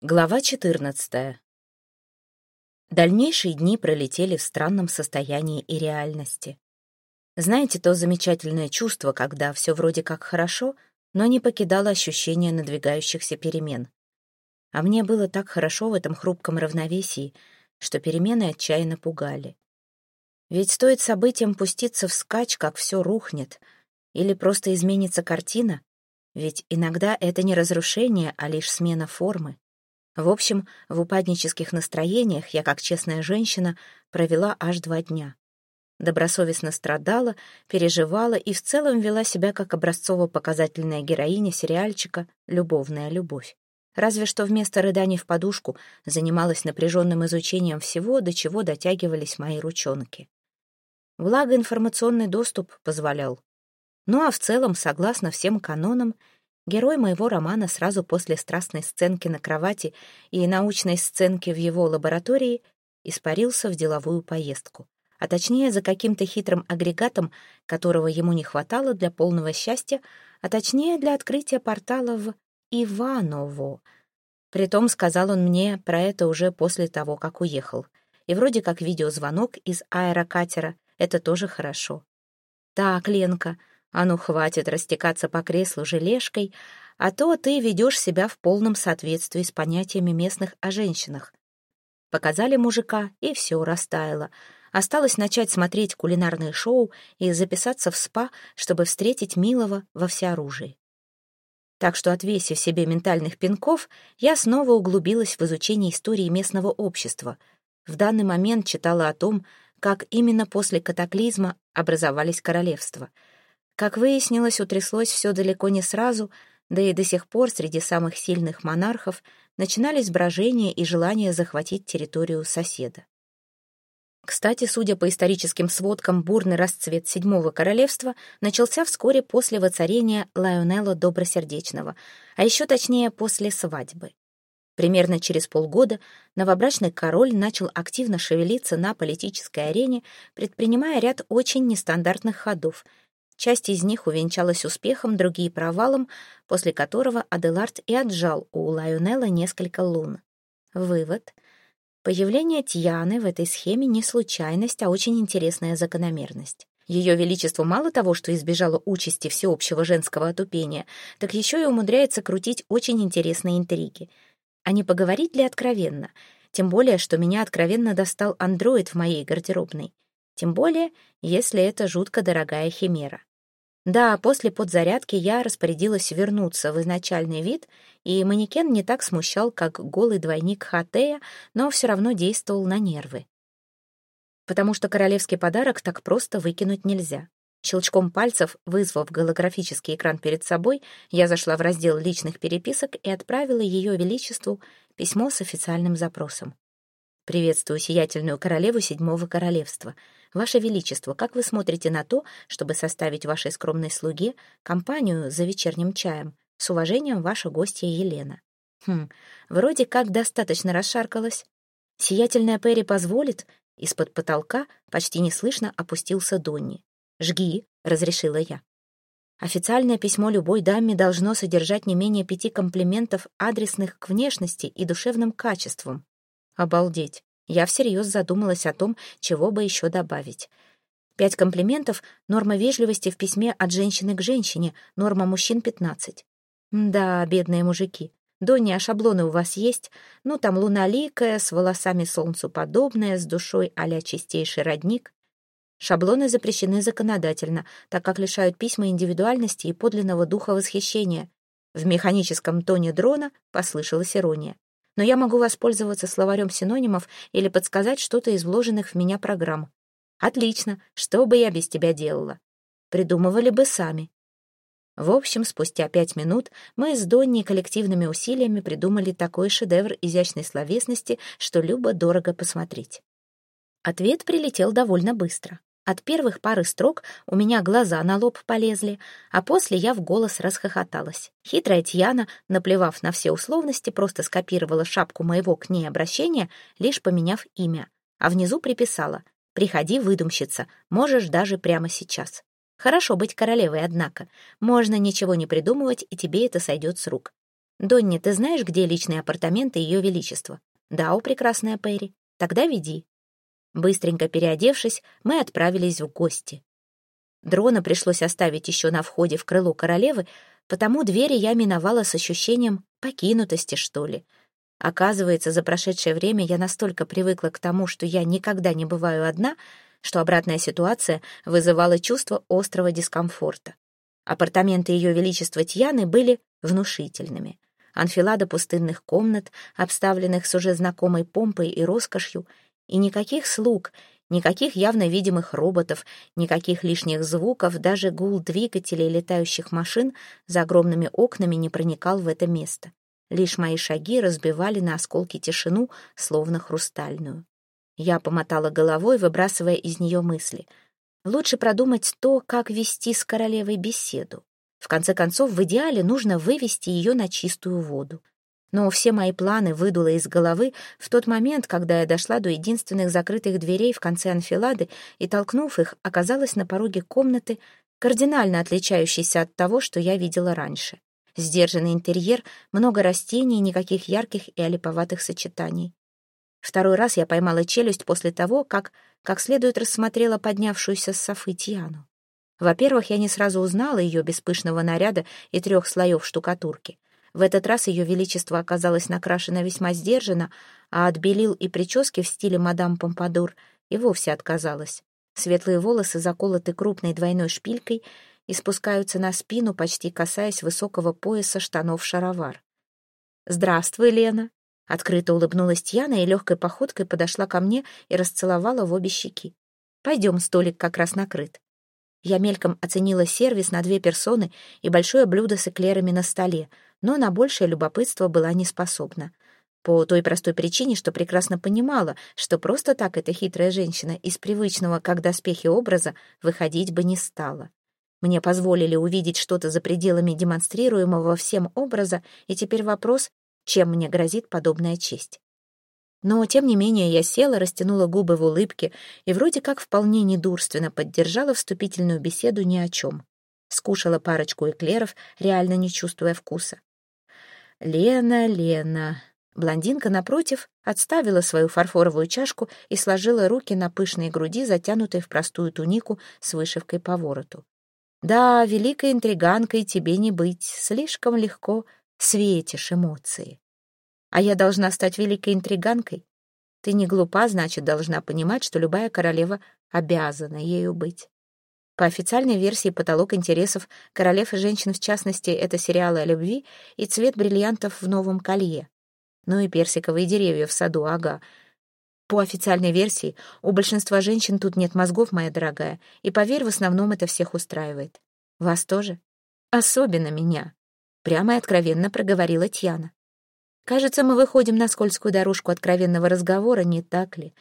Глава 14. Дальнейшие дни пролетели в странном состоянии и реальности. Знаете то замечательное чувство, когда все вроде как хорошо, но не покидало ощущение надвигающихся перемен. А мне было так хорошо в этом хрупком равновесии, что перемены отчаянно пугали. Ведь стоит событиям пуститься вскачь, как все рухнет, или просто изменится картина, ведь иногда это не разрушение, а лишь смена формы. В общем, в упаднических настроениях я, как честная женщина, провела аж два дня. Добросовестно страдала, переживала и в целом вела себя как образцово-показательная героиня сериальчика «Любовная любовь». Разве что вместо рыданий в подушку занималась напряженным изучением всего, до чего дотягивались мои ручонки. Благо, информационный доступ позволял. Ну а в целом, согласно всем канонам, Герой моего романа сразу после страстной сценки на кровати и научной сценки в его лаборатории испарился в деловую поездку, а точнее за каким-то хитрым агрегатом, которого ему не хватало для полного счастья, а точнее для открытия портала в Иваново. Притом сказал он мне про это уже после того, как уехал. И вроде как видеозвонок из аэрокатера — это тоже хорошо. «Так, Ленка, а ну, хватит растекаться по креслу желешкой, а то ты ведешь себя в полном соответствии с понятиями местных о женщинах. Показали мужика, и все растаяло. Осталось начать смотреть кулинарные шоу и записаться в спа, чтобы встретить милого во всеоружии. Так что, отвесив себе ментальных пинков, я снова углубилась в изучение истории местного общества. В данный момент читала о том, как именно после катаклизма образовались королевства — как выяснилось, утряслось все далеко не сразу, да и до сих пор среди самых сильных монархов начинались брожения и желание захватить территорию соседа. Кстати, судя по историческим сводкам, бурный расцвет Седьмого Королевства начался вскоре после воцарения Лайонелла Добросердечного, а еще точнее после свадьбы. Примерно через полгода новобрачный король начал активно шевелиться на политической арене, предпринимая ряд очень нестандартных ходов — Часть из них увенчалась успехом, другие — провалом, после которого Аделард и отжал у Лайонелла несколько лун. Вывод. Появление Тьяны в этой схеме не случайность, а очень интересная закономерность. Ее Величество мало того, что избежало участи всеобщего женского отупения, так еще и умудряется крутить очень интересные интриги. А не поговорить ли откровенно? Тем более, что меня откровенно достал андроид в моей гардеробной. Тем более, если это жутко дорогая химера. Да, после подзарядки я распорядилась вернуться в изначальный вид, и манекен не так смущал, как голый двойник Хатея, но все равно действовал на нервы. Потому что королевский подарок так просто выкинуть нельзя. Щелчком пальцев, вызвав голографический экран перед собой, я зашла в раздел личных переписок и отправила Ее Величеству письмо с официальным запросом. «Приветствую сиятельную королеву Седьмого Королевства. Ваше Величество, как вы смотрите на то, чтобы составить вашей скромной слуге компанию за вечерним чаем? С уважением, ваша гостья Елена. Хм, вроде как достаточно расшаркалась. Сиятельная Перри позволит? Из-под потолка почти неслышно опустился Донни. «Жги», — разрешила я. Официальное письмо любой даме должно содержать не менее пяти комплиментов, адресных к внешности и душевным качествам. Обалдеть. Я всерьез задумалась о том, чего бы еще добавить. Пять комплиментов — норма вежливости в письме от женщины к женщине, норма мужчин — пятнадцать. Да, бедные мужики. Донни, а шаблоны у вас есть? Ну, там луналикая, с волосами солнцу подобная, с душой а чистейший родник. Шаблоны запрещены законодательно, так как лишают письма индивидуальности и подлинного духа восхищения. В механическом тоне дрона послышалась ирония но я могу воспользоваться словарем синонимов или подсказать что-то из вложенных в меня программ. Отлично, что бы я без тебя делала? Придумывали бы сами. В общем, спустя пять минут мы с Донни коллективными усилиями придумали такой шедевр изящной словесности, что любо дорого посмотреть. Ответ прилетел довольно быстро. От первых пары строк у меня глаза на лоб полезли, а после я в голос расхохоталась. Хитрая Тьяна, наплевав на все условности, просто скопировала шапку моего к ней обращения, лишь поменяв имя. А внизу приписала «Приходи, выдумщица, можешь даже прямо сейчас». Хорошо быть королевой, однако. Можно ничего не придумывать, и тебе это сойдет с рук. «Донни, ты знаешь, где личные апартаменты Ее Величества?» «Да, у прекрасная Перри. Тогда веди». Быстренько переодевшись, мы отправились в гости. Дрона пришлось оставить еще на входе в крыло королевы, потому двери я миновала с ощущением покинутости, что ли. Оказывается, за прошедшее время я настолько привыкла к тому, что я никогда не бываю одна, что обратная ситуация вызывала чувство острого дискомфорта. Апартаменты Ее Величества Тьяны были внушительными. Анфилада пустынных комнат, обставленных с уже знакомой помпой и роскошью, и никаких слуг, никаких явно видимых роботов, никаких лишних звуков, даже гул двигателей летающих машин за огромными окнами не проникал в это место. Лишь мои шаги разбивали на осколки тишину, словно хрустальную. Я помотала головой, выбрасывая из нее мысли. Лучше продумать то, как вести с королевой беседу. В конце концов, в идеале нужно вывести ее на чистую воду. Но все мои планы выдуло из головы в тот момент, когда я дошла до единственных закрытых дверей в конце анфилады и, толкнув их, оказалась на пороге комнаты, кардинально отличающейся от того, что я видела раньше. Сдержанный интерьер, много растений, никаких ярких и олиповатых сочетаний. Второй раз я поймала челюсть после того, как как следует рассмотрела поднявшуюся с Софы Тиану. Во-первых, я не сразу узнала ее без пышного наряда и трех слоев штукатурки. В этот раз ее величество оказалось накрашено весьма сдержанно, а от белил и прически в стиле мадам Помпадур и вовсе отказалась. Светлые волосы заколоты крупной двойной шпилькой и спускаются на спину, почти касаясь высокого пояса штанов-шаровар. «Здравствуй, Лена!» Открыто улыбнулась Тьяна и легкой походкой подошла ко мне и расцеловала в обе щеки. «Пойдем, столик как раз накрыт». Я мельком оценила сервис на две персоны и большое блюдо с эклерами на столе, но на большее любопытство была не способна. По той простой причине, что прекрасно понимала, что просто так эта хитрая женщина из привычного, как доспехи образа, выходить бы не стала. Мне позволили увидеть что-то за пределами демонстрируемого всем образа, и теперь вопрос, чем мне грозит подобная честь. Но, тем не менее, я села, растянула губы в улыбке и вроде как вполне недурственно поддержала вступительную беседу ни о чем. Скушала парочку эклеров, реально не чувствуя вкуса. «Лена, Лена...» Блондинка, напротив, отставила свою фарфоровую чашку и сложила руки на пышной груди, затянутой в простую тунику с вышивкой по вороту. «Да, великой интриганкой тебе не быть, слишком легко светишь эмоции. А я должна стать великой интриганкой? Ты не глупа, значит, должна понимать, что любая королева обязана ею быть. По официальной версии потолок интересов королев и женщин, в частности, это сериалы о любви и цвет бриллиантов в новом колье. Ну и персиковые деревья в саду, ага. По официальной версии, у большинства женщин тут нет мозгов, моя дорогая, и, поверь, в основном это всех устраивает. Вас тоже? Особенно меня. Прямо и откровенно проговорила Тьяна. Кажется, мы выходим на скользкую дорожку откровенного разговора, не так ли?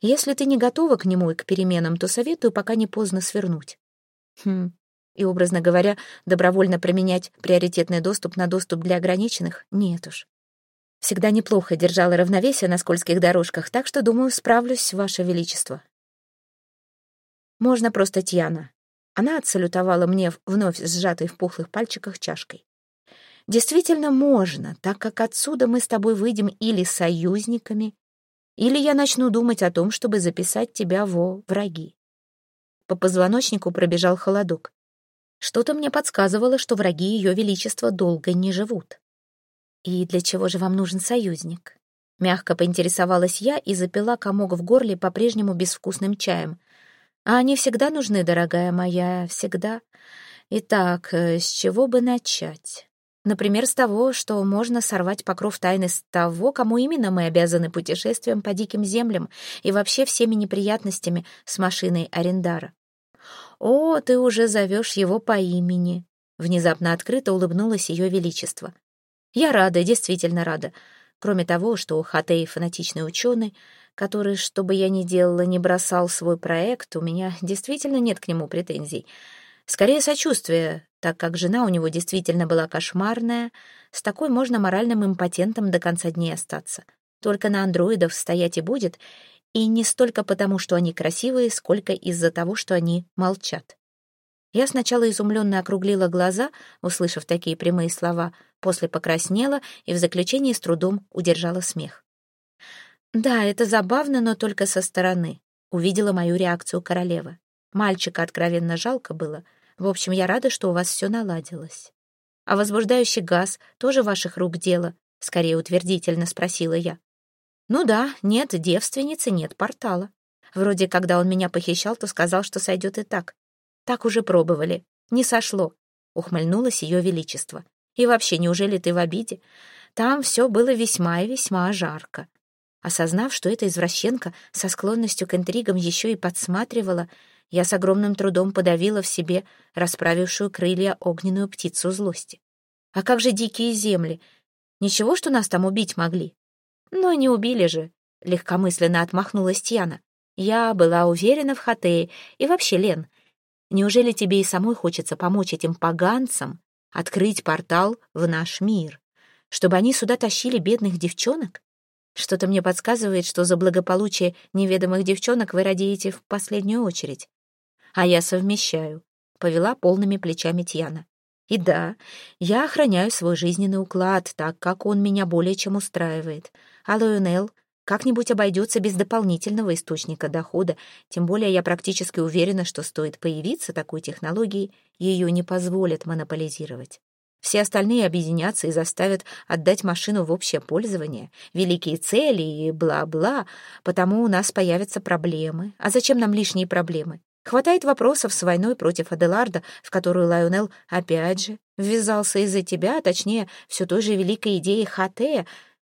Если ты не готова к нему и к переменам, то советую пока не поздно свернуть. Хм. И, образно говоря, добровольно променять приоритетный доступ на доступ для ограниченных? Нет уж. Всегда неплохо держала равновесие на скользких дорожках, так что, думаю, справлюсь, Ваше Величество. Можно просто Тьяна. Она отсалютовала мне вновь сжатой в пухлых пальчиках чашкой. Действительно можно, так как отсюда мы с тобой выйдем или союзниками, или я начну думать о том, чтобы записать тебя во враги. По позвоночнику пробежал холодок. Что-то мне подсказывало, что враги Ее Величества долго не живут. «И для чего же вам нужен союзник?» Мягко поинтересовалась я и запила комок в горле по-прежнему безвкусным чаем. «А они всегда нужны, дорогая моя, всегда. Итак, э, с чего бы начать?» Например, с того, что можно сорвать покров тайны с того, кому именно мы обязаны путешествием по диким землям и вообще всеми неприятностями с машиной Арендара. «О, ты уже зовешь его по имени!» Внезапно открыто улыбнулось ее величество. «Я рада, действительно рада. Кроме того, что Хатей — фанатичный ученый, который, что бы я ни делала, не бросал свой проект, у меня действительно нет к нему претензий. Скорее, сочувствие, так как жена у него действительно была кошмарная, с такой можно моральным импотентом до конца дней остаться. Только на андроидов стоять и будет, и не столько потому, что они красивые, сколько из-за того, что они молчат. Я сначала изумленно округлила глаза, услышав такие прямые слова, после покраснела и в заключении с трудом удержала смех. «Да, это забавно, но только со стороны», — увидела мою реакцию королева. Мальчика откровенно жалко было. В общем, я рада, что у вас все наладилось. «А возбуждающий газ тоже ваших рук дело?» — скорее утвердительно спросила я. «Ну да, нет девственницы, нет портала. Вроде, когда он меня похищал, то сказал, что сойдет и так. Так уже пробовали. Не сошло», — ухмыльнулось ее величество. «И вообще, неужели ты в обиде? Там все было весьма и весьма жарко». Осознав, что эта извращенка со склонностью к интригам еще и подсматривала, я с огромным трудом подавила в себе расправившую крылья огненную птицу злости. А как же дикие земли? Ничего, что нас там убить могли? Но не убили же, легкомысленно отмахнулась Тьяна. Я была уверена в Хатее и вообще, Лен, неужели тебе и самой хочется помочь этим поганцам открыть портал в наш мир, чтобы они сюда тащили бедных девчонок? Что-то мне подсказывает, что за благополучие неведомых девчонок вы радеете в последнюю очередь. А я совмещаю, — повела полными плечами Тьяна. И да, я охраняю свой жизненный уклад, так как он меня более чем устраивает. А Лоюнел как-нибудь обойдется без дополнительного источника дохода, тем более я практически уверена, что стоит появиться такой технологии, ее не позволят монополизировать. Все остальные объединятся и заставят отдать машину в общее пользование, великие цели и бла-бла, потому у нас появятся проблемы. А зачем нам лишние проблемы? Хватает вопросов с войной против Аделарда, в которую Лайонел опять же ввязался из-за тебя, а точнее, все той же великой идеи Хатея,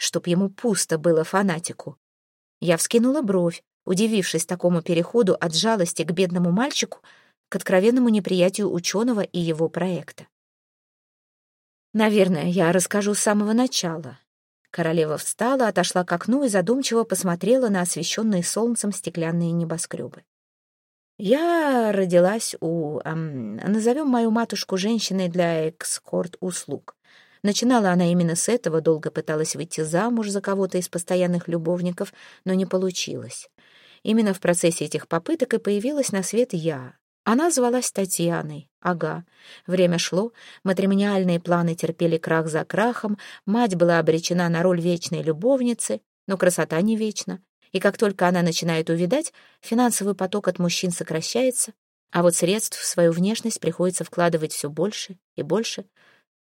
чтоб ему пусто было фанатику. Я вскинула бровь, удивившись такому переходу от жалости к бедному мальчику к откровенному неприятию ученого и его проекта. «Наверное, я расскажу с самого начала». Королева встала, отошла к окну и задумчиво посмотрела на освещенные солнцем стеклянные небоскребы. Я родилась у... Эм, назовем мою матушку женщиной для экскорт-услуг. Начинала она именно с этого, долго пыталась выйти замуж за кого-то из постоянных любовников, но не получилось. Именно в процессе этих попыток и появилась на свет я. Она звалась Татьяной. Ага. Время шло, матримониальные планы терпели крах за крахом, мать была обречена на роль вечной любовницы, но красота не вечна и как только она начинает увидать, финансовый поток от мужчин сокращается, а вот средств в свою внешность приходится вкладывать все больше и больше.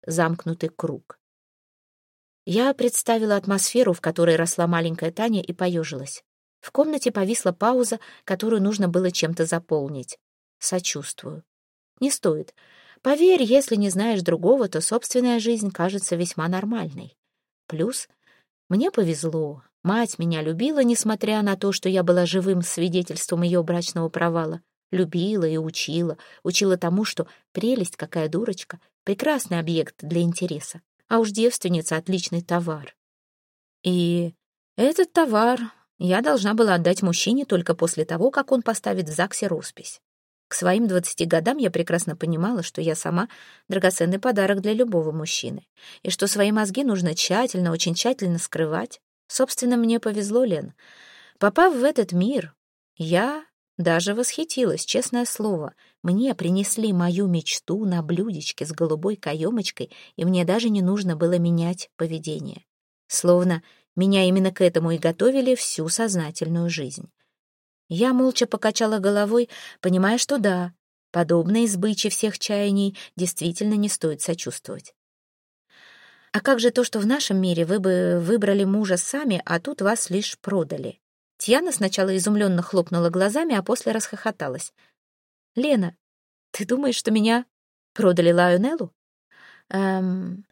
Замкнутый круг. Я представила атмосферу, в которой росла маленькая Таня, и поежилась. В комнате повисла пауза, которую нужно было чем-то заполнить. Сочувствую. Не стоит. Поверь, если не знаешь другого, то собственная жизнь кажется весьма нормальной. Плюс мне повезло. Мать меня любила, несмотря на то, что я была живым свидетельством ее брачного провала. Любила и учила. Учила тому, что прелесть какая дурочка, прекрасный объект для интереса. А уж девственница — отличный товар. И этот товар я должна была отдать мужчине только после того, как он поставит в ЗАГСе роспись. К своим двадцати годам я прекрасно понимала, что я сама драгоценный подарок для любого мужчины, и что свои мозги нужно тщательно, очень тщательно скрывать, Собственно, мне повезло, Лен. Попав в этот мир, я даже восхитилась, честное слово. Мне принесли мою мечту на блюдечке с голубой каемочкой, и мне даже не нужно было менять поведение. Словно меня именно к этому и готовили всю сознательную жизнь. Я молча покачала головой, понимая, что да, подобной сбыче всех чаяний действительно не стоит сочувствовать. А как же то, что в нашем мире вы бы выбрали мужа сами, а тут вас лишь продали? Тьяна сначала изумленно хлопнула глазами, а после расхохоталась. «Лена, ты думаешь, что меня продали Лайонеллу?» «Эм,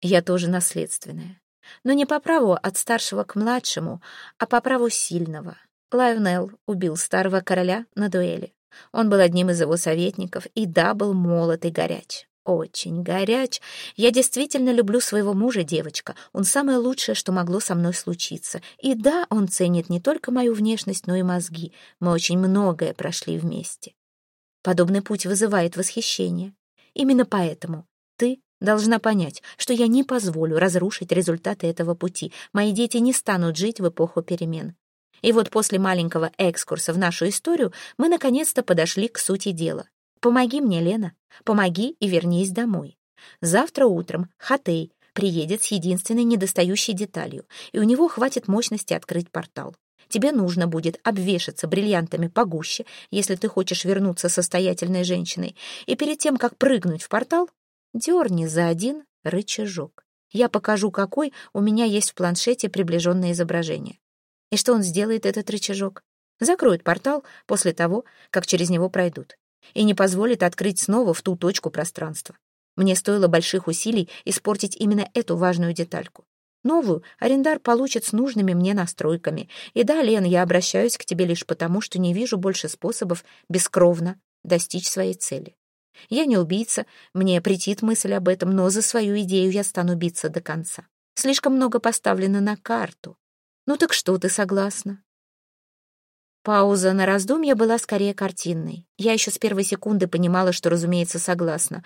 я тоже наследственная. Но не по праву от старшего к младшему, а по праву сильного. Лайонелл убил старого короля на дуэли. Он был одним из его советников и да, был молод и горяч очень горяч. Я действительно люблю своего мужа, девочка. Он самое лучшее, что могло со мной случиться. И да, он ценит не только мою внешность, но и мозги. Мы очень многое прошли вместе. Подобный путь вызывает восхищение. Именно поэтому ты должна понять, что я не позволю разрушить результаты этого пути. Мои дети не станут жить в эпоху перемен. И вот после маленького экскурса в нашу историю мы наконец-то подошли к сути дела. Помоги мне, Лена, помоги и вернись домой. Завтра утром Хатей приедет с единственной недостающей деталью, и у него хватит мощности открыть портал. Тебе нужно будет обвешаться бриллиантами погуще, если ты хочешь вернуться состоятельной женщиной, и перед тем, как прыгнуть в портал, дерни за один рычажок. Я покажу, какой у меня есть в планшете приближенное изображение. И что он сделает, этот рычажок? Закроет портал после того, как через него пройдут, и не позволит открыть снова в ту точку пространства. Мне стоило больших усилий испортить именно эту важную детальку. Новую арендар получит с нужными мне настройками. И да, Лен, я обращаюсь к тебе лишь потому, что не вижу больше способов бескровно достичь своей цели. Я не убийца, мне претит мысль об этом, но за свою идею я стану биться до конца. Слишком много поставлено на карту. Ну так что, ты согласна? Пауза на раздумье была скорее картинной. Я еще с первой секунды понимала, что, разумеется, согласна.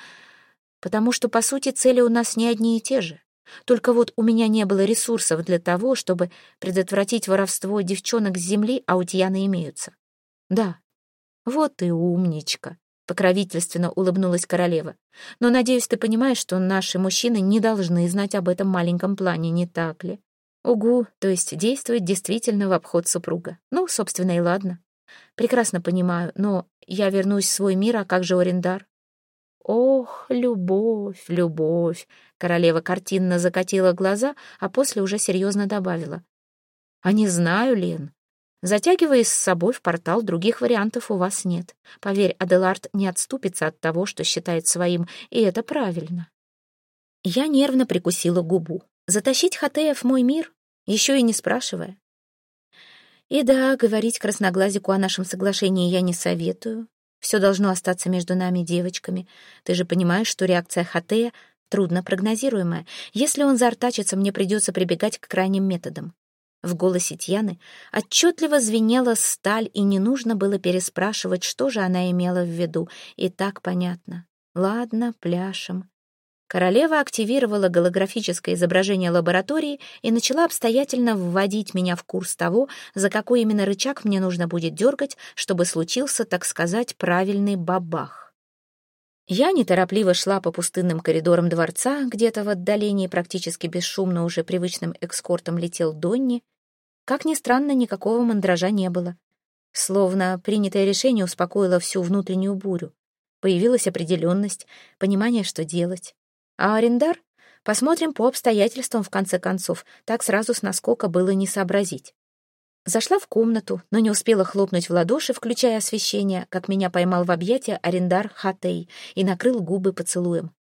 Потому что, по сути, цели у нас не одни и те же. Только вот у меня не было ресурсов для того, чтобы предотвратить воровство девчонок с земли, а у Тьяны имеются. Да, вот и умничка, покровительственно улыбнулась королева. Но, надеюсь, ты понимаешь, что наши мужчины не должны знать об этом маленьком плане, не так ли? Угу, то есть действует действительно в обход супруга. Ну, собственно, и ладно. Прекрасно понимаю, но я вернусь в свой мир, а как же Орендар? «Ох, любовь, любовь!» Королева картинно закатила глаза, а после уже серьезно добавила. «А не знаю, Лен. Затягиваясь с собой в портал, других вариантов у вас нет. Поверь, Аделард не отступится от того, что считает своим, и это правильно». Я нервно прикусила губу. Затащить Хатея в мой мир, еще и не спрашивая. И да, говорить красноглазику о нашем соглашении я не советую. Все должно остаться между нами, девочками. Ты же понимаешь, что реакция Хатея трудно прогнозируемая. Если он заортачится, мне придется прибегать к крайним методам. В голосе Тьяны отчетливо звенела сталь, и не нужно было переспрашивать, что же она имела в виду. И так понятно. Ладно, пляшем. Королева активировала голографическое изображение лаборатории и начала обстоятельно вводить меня в курс того, за какой именно рычаг мне нужно будет дергать, чтобы случился, так сказать, правильный бабах. Я неторопливо шла по пустынным коридорам дворца, где-то в отдалении практически бесшумно уже привычным экскортом летел Донни. Как ни странно, никакого мандража не было. Словно принятое решение успокоило всю внутреннюю бурю. Появилась определенность, понимание, что делать. А арендар? Посмотрим по обстоятельствам, в конце концов. Так сразу с наскока было не сообразить. Зашла в комнату, но не успела хлопнуть в ладоши, включая освещение, как меня поймал в объятия арендар Хатей и накрыл губы поцелуем.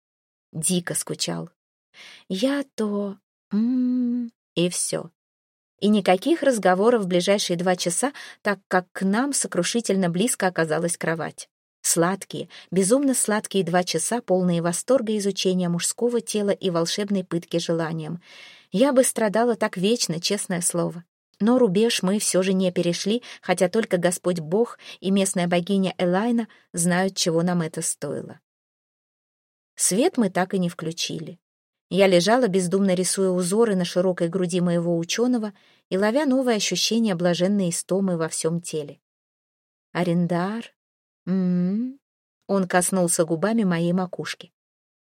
Дико скучал. Я то... М -м -м, и все. И никаких разговоров в ближайшие два часа, так как к нам сокрушительно близко оказалась кровать. Сладкие, безумно сладкие два часа, полные восторга изучения мужского тела и волшебной пытки желанием. Я бы страдала так вечно, честное слово. Но рубеж мы все же не перешли, хотя только Господь Бог и местная богиня Элайна знают, чего нам это стоило. Свет мы так и не включили. Я лежала, бездумно рисуя узоры на широкой груди моего ученого и ловя новое ощущение блаженной истомы во всем теле. Арендар, м Он коснулся губами моей макушки.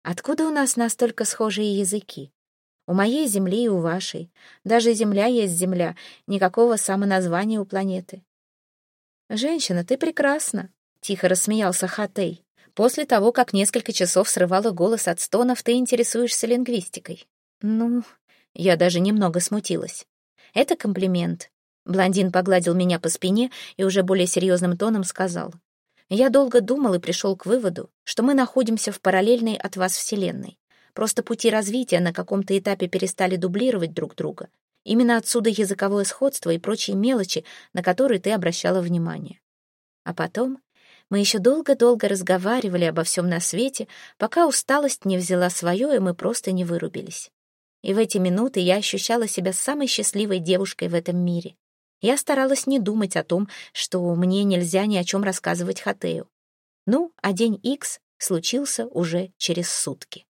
«Откуда у нас настолько схожие языки? У моей Земли и у вашей. Даже Земля есть Земля, никакого самоназвания у планеты». «Женщина, ты прекрасна», — тихо рассмеялся Хатей. «После того, как несколько часов срывала голос от стонов, ты интересуешься лингвистикой». «Ну...» Я даже немного смутилась. «Это комплимент». Блондин погладил меня по спине и уже более серьезным тоном сказал. Я долго думал и пришел к выводу, что мы находимся в параллельной от вас Вселенной. Просто пути развития на каком-то этапе перестали дублировать друг друга. Именно отсюда языковое сходство и прочие мелочи, на которые ты обращала внимание. А потом мы еще долго-долго разговаривали обо всем на свете, пока усталость не взяла свое, и мы просто не вырубились. И в эти минуты я ощущала себя самой счастливой девушкой в этом мире. Я старалась не думать о том, что мне нельзя ни о чем рассказывать Хатею. Ну, а день Икс случился уже через сутки.